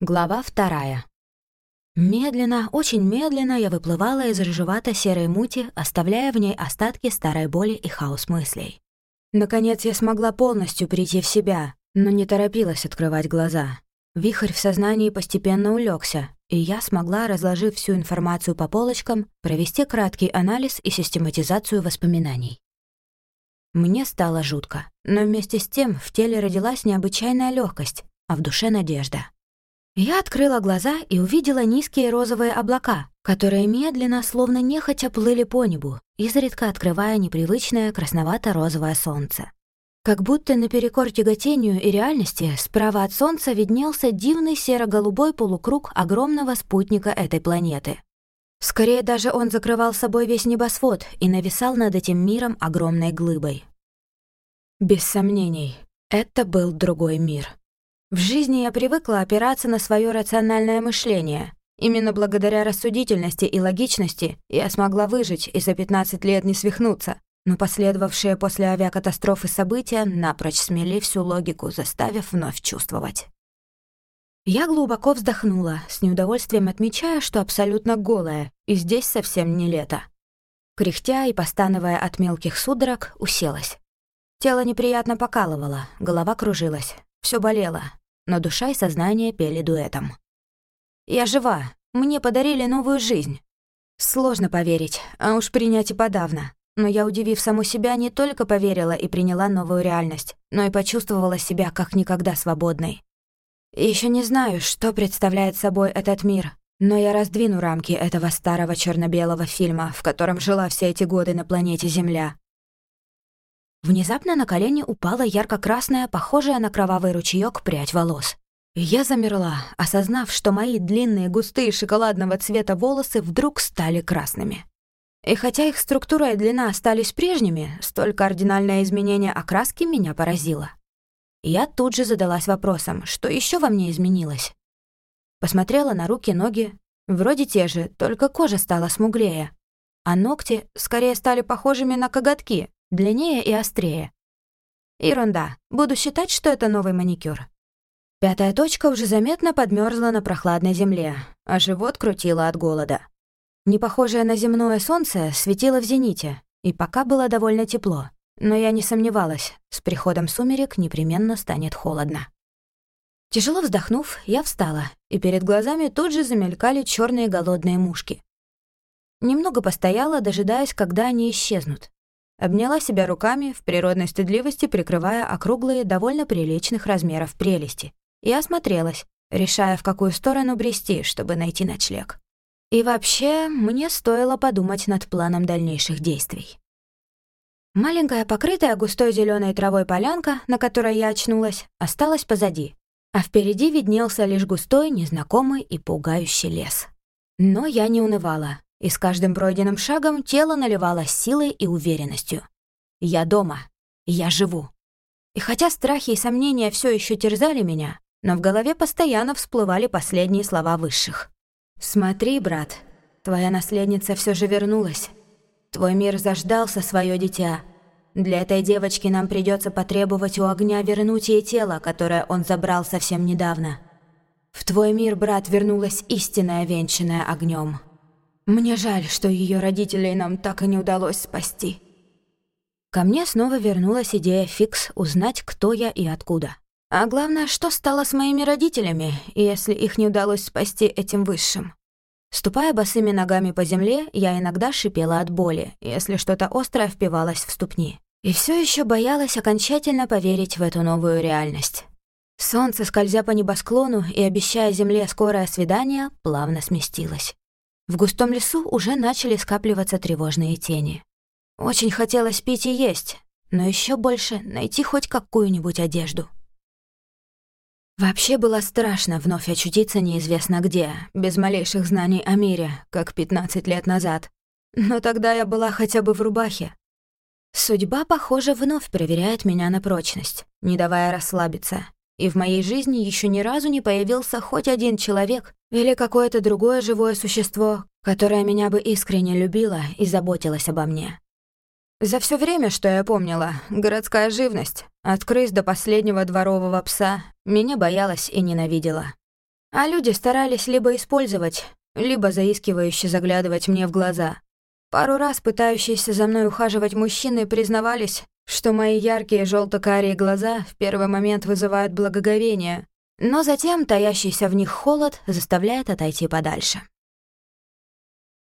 Глава вторая. Медленно, очень медленно я выплывала из рыжевато-серой мути, оставляя в ней остатки старой боли и хаос мыслей. Наконец я смогла полностью прийти в себя, но не торопилась открывать глаза. Вихрь в сознании постепенно улегся, и я смогла, разложив всю информацию по полочкам, провести краткий анализ и систематизацию воспоминаний. Мне стало жутко, но вместе с тем в теле родилась необычайная легкость, а в душе надежда. Я открыла глаза и увидела низкие розовые облака, которые медленно, словно нехотя, плыли по небу, изредка открывая непривычное красновато-розовое солнце. Как будто наперекор тяготению и реальности справа от солнца виднелся дивный серо-голубой полукруг огромного спутника этой планеты. Скорее даже он закрывал собой весь небосвод и нависал над этим миром огромной глыбой. Без сомнений, это был другой мир. В жизни я привыкла опираться на свое рациональное мышление. Именно благодаря рассудительности и логичности я смогла выжить и за 15 лет не свихнуться. Но последовавшие после авиакатастрофы события напрочь смели всю логику, заставив вновь чувствовать. Я глубоко вздохнула, с неудовольствием отмечая, что абсолютно голая, и здесь совсем не лето. Кряхтя и постановая от мелких судорог, уселась. Тело неприятно покалывало, голова кружилась, все болело, но душа и сознание пели дуэтом. «Я жива, мне подарили новую жизнь». Сложно поверить, а уж принять и подавно. Но я, удивив саму себя, не только поверила и приняла новую реальность, но и почувствовала себя как никогда свободной. Еще не знаю, что представляет собой этот мир, но я раздвину рамки этого старого черно белого фильма, в котором жила все эти годы на планете Земля. Внезапно на колени упала ярко-красная, похожая на кровавый ручеёк прядь волос. Я замерла, осознав, что мои длинные, густые шоколадного цвета волосы вдруг стали красными. И хотя их структура и длина остались прежними, столь кардинальное изменение окраски меня поразило. Я тут же задалась вопросом, что еще во мне изменилось. Посмотрела на руки, ноги. Вроде те же, только кожа стала смуглее. А ногти скорее стали похожими на коготки, длиннее и острее. Ерунда. Буду считать, что это новый маникюр. Пятая точка уже заметно подмерзла на прохладной земле, а живот крутило от голода. Не похожее на земное солнце светило в зените, и пока было довольно тепло. Но я не сомневалась, с приходом сумерек непременно станет холодно. Тяжело вздохнув, я встала, и перед глазами тут же замелькали черные голодные мушки. Немного постояла, дожидаясь, когда они исчезнут, Обняла себя руками, в природной стыдливости прикрывая округлые, довольно приличных размеров прелести, и осмотрелась, решая, в какую сторону брести, чтобы найти ночлег. И вообще, мне стоило подумать над планом дальнейших действий. Маленькая, покрытая густой зеленой травой полянка, на которой я очнулась, осталась позади, а впереди виднелся лишь густой, незнакомый и пугающий лес. Но я не унывала, и с каждым пройденным шагом тело наливалось силой и уверенностью. Я дома. Я живу. И хотя страхи и сомнения все еще терзали меня, но в голове постоянно всплывали последние слова высших. «Смотри, брат, твоя наследница все же вернулась. Твой мир заждался свое дитя. Для этой девочки нам придется потребовать у огня вернуть ей тело, которое он забрал совсем недавно. В твой мир, брат, вернулась истинная, венчанная огнем. Мне жаль, что ее родителей нам так и не удалось спасти. Ко мне снова вернулась идея фикс узнать, кто я и откуда. А главное, что стало с моими родителями, если их не удалось спасти этим высшим. Ступая босыми ногами по земле, я иногда шипела от боли, если что-то острое впивалось в ступни. И все еще боялась окончательно поверить в эту новую реальность. Солнце, скользя по небосклону и обещая земле скорое свидание, плавно сместилось. В густом лесу уже начали скапливаться тревожные тени. Очень хотелось пить и есть, но еще больше найти хоть какую-нибудь одежду. Вообще было страшно вновь очутиться неизвестно где, без малейших знаний о мире, как 15 лет назад. Но тогда я была хотя бы в рубахе. Судьба, похоже, вновь проверяет меня на прочность, не давая расслабиться. И в моей жизни еще ни разу не появился хоть один человек или какое-то другое живое существо, которое меня бы искренне любило и заботилось обо мне. За все время, что я помнила, городская живность, от крыс до последнего дворового пса, меня боялась и ненавидела. А люди старались либо использовать, либо заискивающе заглядывать мне в глаза. Пару раз пытающиеся за мной ухаживать мужчины признавались, что мои яркие желто карие глаза в первый момент вызывают благоговение, но затем таящийся в них холод заставляет отойти подальше.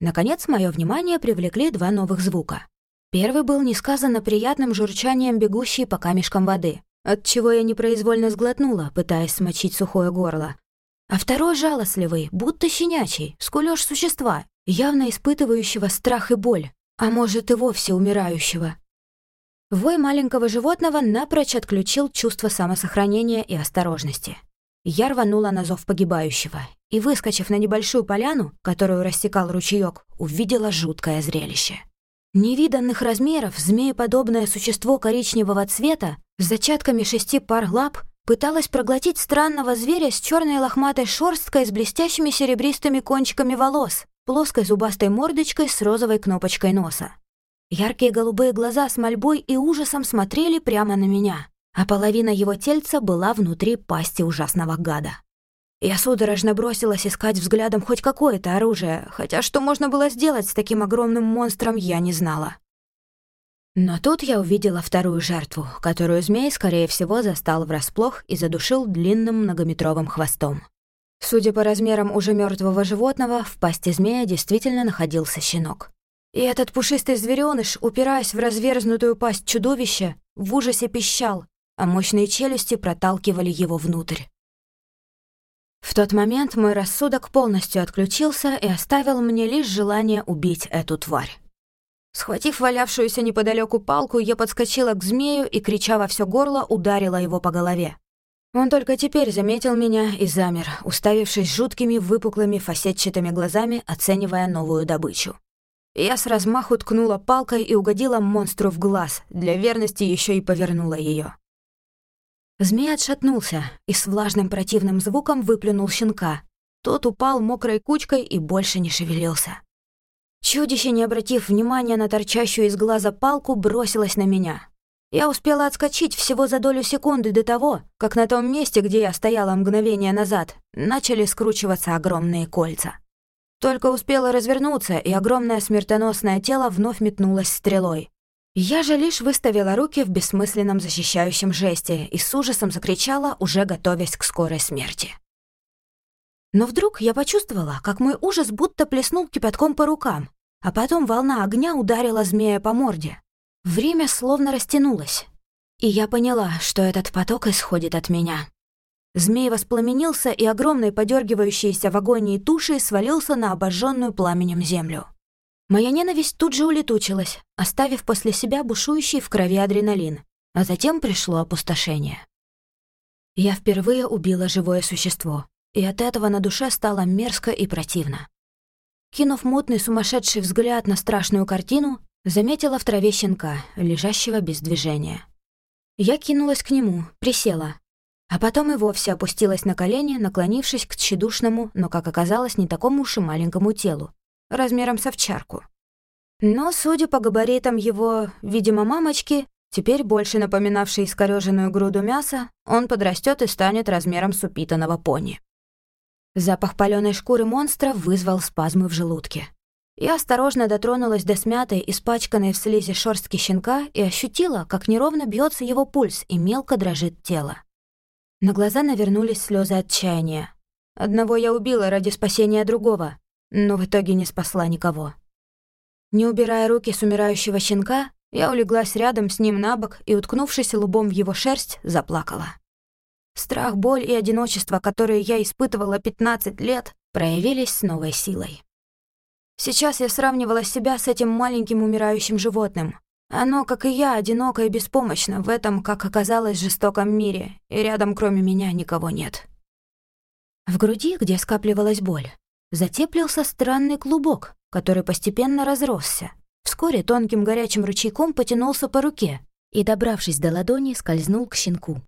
Наконец, мое внимание привлекли два новых звука. Первый был несказанно приятным журчанием бегущей по камешкам воды, от чего я непроизвольно сглотнула, пытаясь смочить сухое горло. А второй жалостливый, будто щенячий, скулёж существа, явно испытывающего страх и боль, а может и вовсе умирающего. Вой маленького животного напрочь отключил чувство самосохранения и осторожности. Я рванула на зов погибающего и, выскочив на небольшую поляну, которую рассекал ручеёк, увидела жуткое зрелище. Невиданных размеров змееподобное существо коричневого цвета с зачатками шести пар лап пыталось проглотить странного зверя с черной лохматой шерсткой с блестящими серебристыми кончиками волос, плоской зубастой мордочкой с розовой кнопочкой носа. Яркие голубые глаза с мольбой и ужасом смотрели прямо на меня а половина его тельца была внутри пасти ужасного гада. Я судорожно бросилась искать взглядом хоть какое-то оружие, хотя что можно было сделать с таким огромным монстром, я не знала. Но тут я увидела вторую жертву, которую змей, скорее всего, застал врасплох и задушил длинным многометровым хвостом. Судя по размерам уже мертвого животного, в пасти змея действительно находился щенок. И этот пушистый зверёныш, упираясь в разверзнутую пасть чудовища, в ужасе пищал, а мощные челюсти проталкивали его внутрь. В тот момент мой рассудок полностью отключился и оставил мне лишь желание убить эту тварь. Схватив валявшуюся неподалеку палку, я подскочила к змею и, крича во все горло, ударила его по голове. Он только теперь заметил меня и замер, уставившись жуткими выпуклыми фасетчатыми глазами, оценивая новую добычу. Я с размаху ткнула палкой и угодила монстру в глаз, для верности еще и повернула ее. Змей отшатнулся и с влажным противным звуком выплюнул щенка. Тот упал мокрой кучкой и больше не шевелился. Чудище, не обратив внимания на торчащую из глаза палку, бросилось на меня. Я успела отскочить всего за долю секунды до того, как на том месте, где я стояла мгновение назад, начали скручиваться огромные кольца. Только успела развернуться, и огромное смертоносное тело вновь метнулось стрелой. Я же лишь выставила руки в бессмысленном защищающем жесте и с ужасом закричала, уже готовясь к скорой смерти. Но вдруг я почувствовала, как мой ужас будто плеснул кипятком по рукам, а потом волна огня ударила змея по морде. Время словно растянулось, и я поняла, что этот поток исходит от меня. Змей воспламенился и огромной подергивающейся в агонии тушей свалился на обожженную пламенем землю. Моя ненависть тут же улетучилась, оставив после себя бушующий в крови адреналин, а затем пришло опустошение. Я впервые убила живое существо, и от этого на душе стало мерзко и противно. Кинув мутный сумасшедший взгляд на страшную картину, заметила в траве щенка, лежащего без движения. Я кинулась к нему, присела, а потом и вовсе опустилась на колени, наклонившись к тщедушному, но, как оказалось, не такому уж и маленькому телу, размером с овчарку. Но, судя по габаритам его, видимо, мамочки, теперь больше напоминавшей искорёженную груду мяса, он подрастет и станет размером с упитанного пони. Запах палёной шкуры монстра вызвал спазмы в желудке. Я осторожно дотронулась до смятой, испачканной в слизи шорстки щенка и ощутила, как неровно бьется его пульс и мелко дрожит тело. На глаза навернулись слезы отчаяния. Одного я убила ради спасения другого, но в итоге не спасла никого. Не убирая руки с умирающего щенка, я улеглась рядом с ним на бок и, уткнувшись лбом в его шерсть, заплакала. Страх, боль и одиночество, которые я испытывала 15 лет, проявились с новой силой. Сейчас я сравнивала себя с этим маленьким умирающим животным. Оно, как и я, одиноко и беспомощно в этом, как оказалось, жестоком мире, и рядом кроме меня никого нет. В груди, где скапливалась боль, затеплился странный клубок, который постепенно разросся. Вскоре тонким горячим ручейком потянулся по руке и, добравшись до ладони, скользнул к щенку.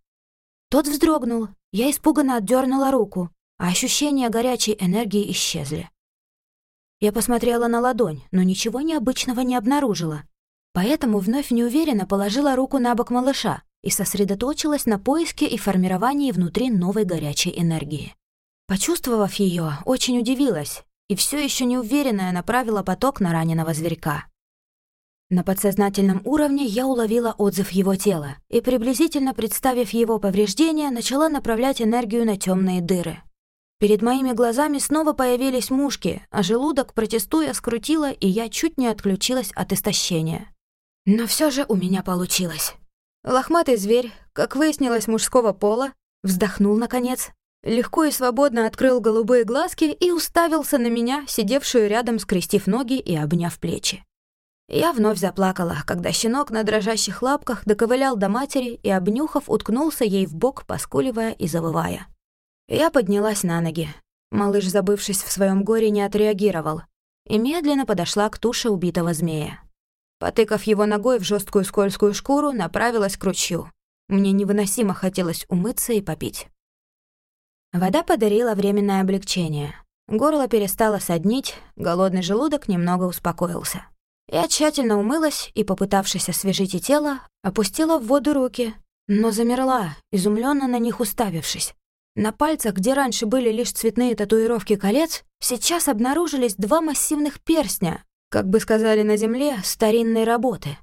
Тот вздрогнул, я испуганно отдернула руку, а ощущения горячей энергии исчезли. Я посмотрела на ладонь, но ничего необычного не обнаружила. Поэтому вновь неуверенно положила руку на бок малыша и сосредоточилась на поиске и формировании внутри новой горячей энергии. Почувствовав ее, очень удивилась и все еще неуверенная направила поток на раненого зверька. На подсознательном уровне я уловила отзыв его тела и, приблизительно представив его повреждения, начала направлять энергию на темные дыры. Перед моими глазами снова появились мушки, а желудок, протестуя, скрутило, и я чуть не отключилась от истощения. Но все же у меня получилось. Лохматый зверь, как выяснилось мужского пола, вздохнул наконец, легко и свободно открыл голубые глазки и уставился на меня, сидевшую рядом, скрестив ноги и обняв плечи. Я вновь заплакала, когда щенок на дрожащих лапках доковылял до матери и, обнюхав, уткнулся ей в бок, поскуливая и завывая. Я поднялась на ноги. Малыш, забывшись в своем горе, не отреагировал и медленно подошла к туше убитого змея. Потыкав его ногой в жесткую скользкую шкуру, направилась к ручью. Мне невыносимо хотелось умыться и попить. Вода подарила временное облегчение. Горло перестало соднить, голодный желудок немного успокоился. Я тщательно умылась и, попытавшись освежить и тело, опустила в воду руки, но замерла, изумленно на них уставившись. На пальцах, где раньше были лишь цветные татуировки колец, сейчас обнаружились два массивных перстня, как бы сказали на земле, старинной работы.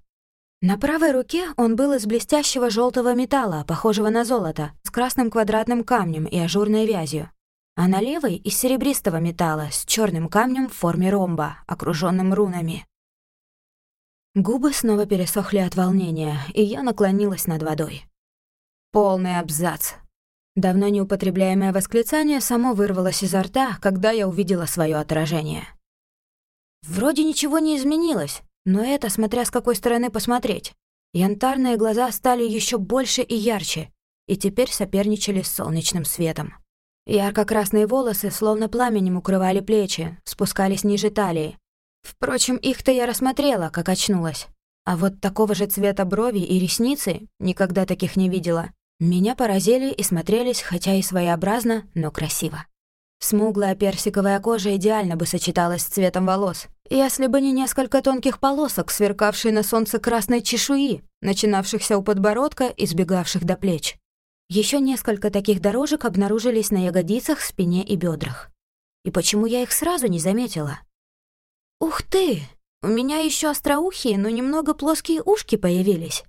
На правой руке он был из блестящего желтого металла, похожего на золото, с красным квадратным камнем и ажурной вязью. А на левой — из серебристого металла, с черным камнем в форме ромба, окруженным рунами. Губы снова пересохли от волнения, и я наклонилась над водой. Полный абзац. Давно неупотребляемое восклицание само вырвалось изо рта, когда я увидела свое отражение. Вроде ничего не изменилось, но это смотря с какой стороны посмотреть. Янтарные глаза стали еще больше и ярче, и теперь соперничали с солнечным светом. Ярко-красные волосы словно пламенем укрывали плечи, спускались ниже талии, Впрочем, их-то я рассмотрела, как очнулась. А вот такого же цвета брови и ресницы, никогда таких не видела, меня поразили и смотрелись, хотя и своеобразно, но красиво. Смуглая персиковая кожа идеально бы сочеталась с цветом волос, если бы не несколько тонких полосок, сверкавшие на солнце красной чешуи, начинавшихся у подбородка и сбегавших до плеч. Еще несколько таких дорожек обнаружились на ягодицах, спине и бедрах. И почему я их сразу не заметила? «Ух ты! У меня еще остроухие, но немного плоские ушки появились».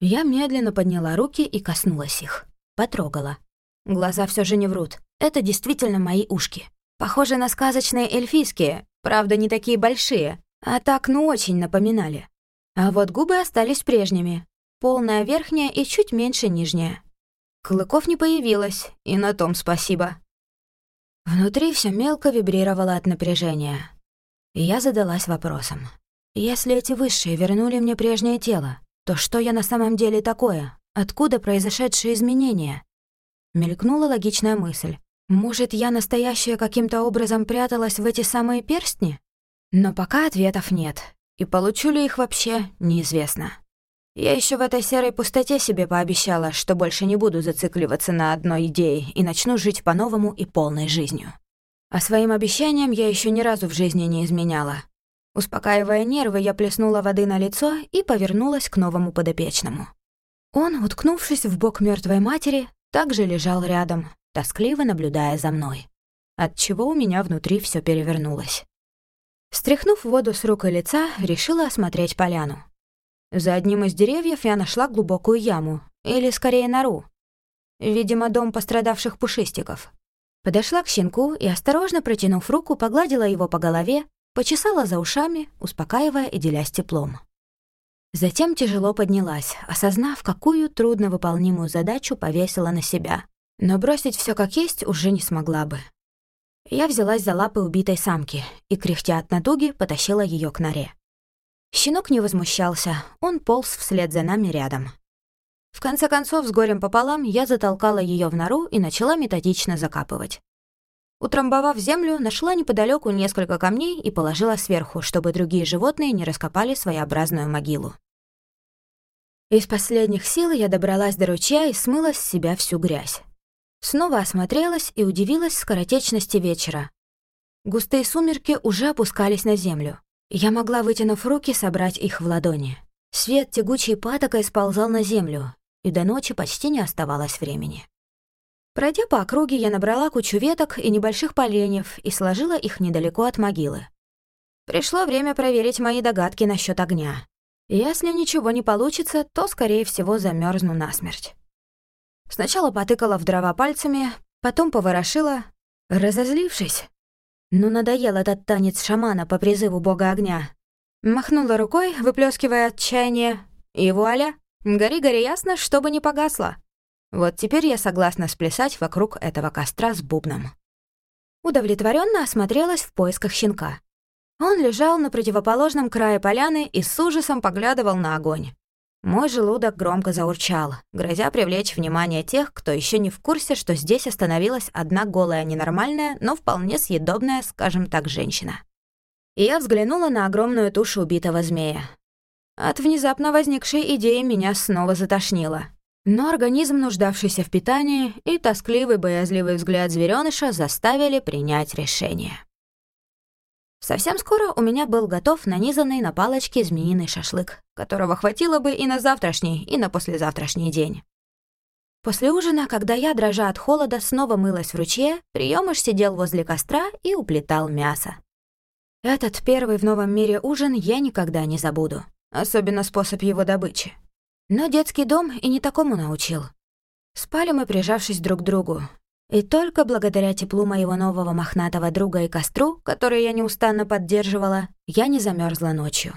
Я медленно подняла руки и коснулась их. Потрогала. Глаза все же не врут. Это действительно мои ушки. Похожи на сказочные эльфийские, правда, не такие большие, а так, ну, очень напоминали. А вот губы остались прежними. Полная верхняя и чуть меньше нижняя. Клыков не появилось, и на том спасибо. Внутри все мелко вибрировало от напряжения. И я задалась вопросом. Если эти высшие вернули мне прежнее тело, то что я на самом деле такое? Откуда произошедшие изменения? Мелькнула логичная мысль. Может, я настоящая каким-то образом пряталась в эти самые перстни? Но пока ответов нет. И получу ли их вообще, неизвестно. Я еще в этой серой пустоте себе пообещала, что больше не буду зацикливаться на одной идее и начну жить по-новому и полной жизнью. А своим обещаниям я еще ни разу в жизни не изменяла. Успокаивая нервы, я плеснула воды на лицо и повернулась к новому подопечному. Он, уткнувшись в бок мертвой матери, также лежал рядом, тоскливо наблюдая за мной. Отчего у меня внутри все перевернулось. Стряхнув воду с рук и лица, решила осмотреть поляну. За одним из деревьев я нашла глубокую яму, или скорее нору. Видимо, дом пострадавших пушистиков. Подошла к щенку и, осторожно протянув руку, погладила его по голове, почесала за ушами, успокаивая и делясь теплом. Затем тяжело поднялась, осознав, какую трудновыполнимую задачу повесила на себя. Но бросить все как есть уже не смогла бы. Я взялась за лапы убитой самки и, кряхтя от натуги, потащила ее к норе. Щенок не возмущался, он полз вслед за нами рядом. В конце концов, с горем пополам, я затолкала ее в нору и начала методично закапывать. Утрамбовав землю, нашла неподалеку несколько камней и положила сверху, чтобы другие животные не раскопали своеобразную могилу. Из последних сил я добралась до ручья и смыла с себя всю грязь. Снова осмотрелась и удивилась скоротечности вечера. Густые сумерки уже опускались на землю. Я могла, вытянув руки, собрать их в ладони. Свет тягучей патокой сползал на землю, и до ночи почти не оставалось времени. Пройдя по округе, я набрала кучу веток и небольших поленьев и сложила их недалеко от могилы. Пришло время проверить мои догадки насчет огня. Если ничего не получится, то, скорее всего, замерзну насмерть. Сначала потыкала в дрова пальцами, потом поворошила, разозлившись. Ну, надоел этот танец шамана по призыву бога огня. Махнула рукой, выплескивая отчаяние, и вуаля, гори-гори ясно, чтобы не погасло. Вот теперь я согласна сплясать вокруг этого костра с бубном. Удовлетворенно осмотрелась в поисках щенка. Он лежал на противоположном крае поляны и с ужасом поглядывал на огонь. Мой желудок громко заурчал, грозя привлечь внимание тех, кто еще не в курсе, что здесь остановилась одна голая ненормальная, но вполне съедобная, скажем так, женщина. И я взглянула на огромную тушу убитого змея. От внезапно возникшей идеи меня снова затошнило. Но организм, нуждавшийся в питании, и тоскливый, боязливый взгляд зверёныша заставили принять решение. Совсем скоро у меня был готов нанизанный на палочке змеиный шашлык, которого хватило бы и на завтрашний, и на послезавтрашний день. После ужина, когда я, дрожа от холода, снова мылась в ручье, приёмыш сидел возле костра и уплетал мясо. Этот первый в новом мире ужин я никогда не забуду, особенно способ его добычи. Но детский дом и не такому научил. Спали мы, прижавшись друг к другу. И только благодаря теплу моего нового мохнатого друга и костру, который я неустанно поддерживала, я не замерзла ночью.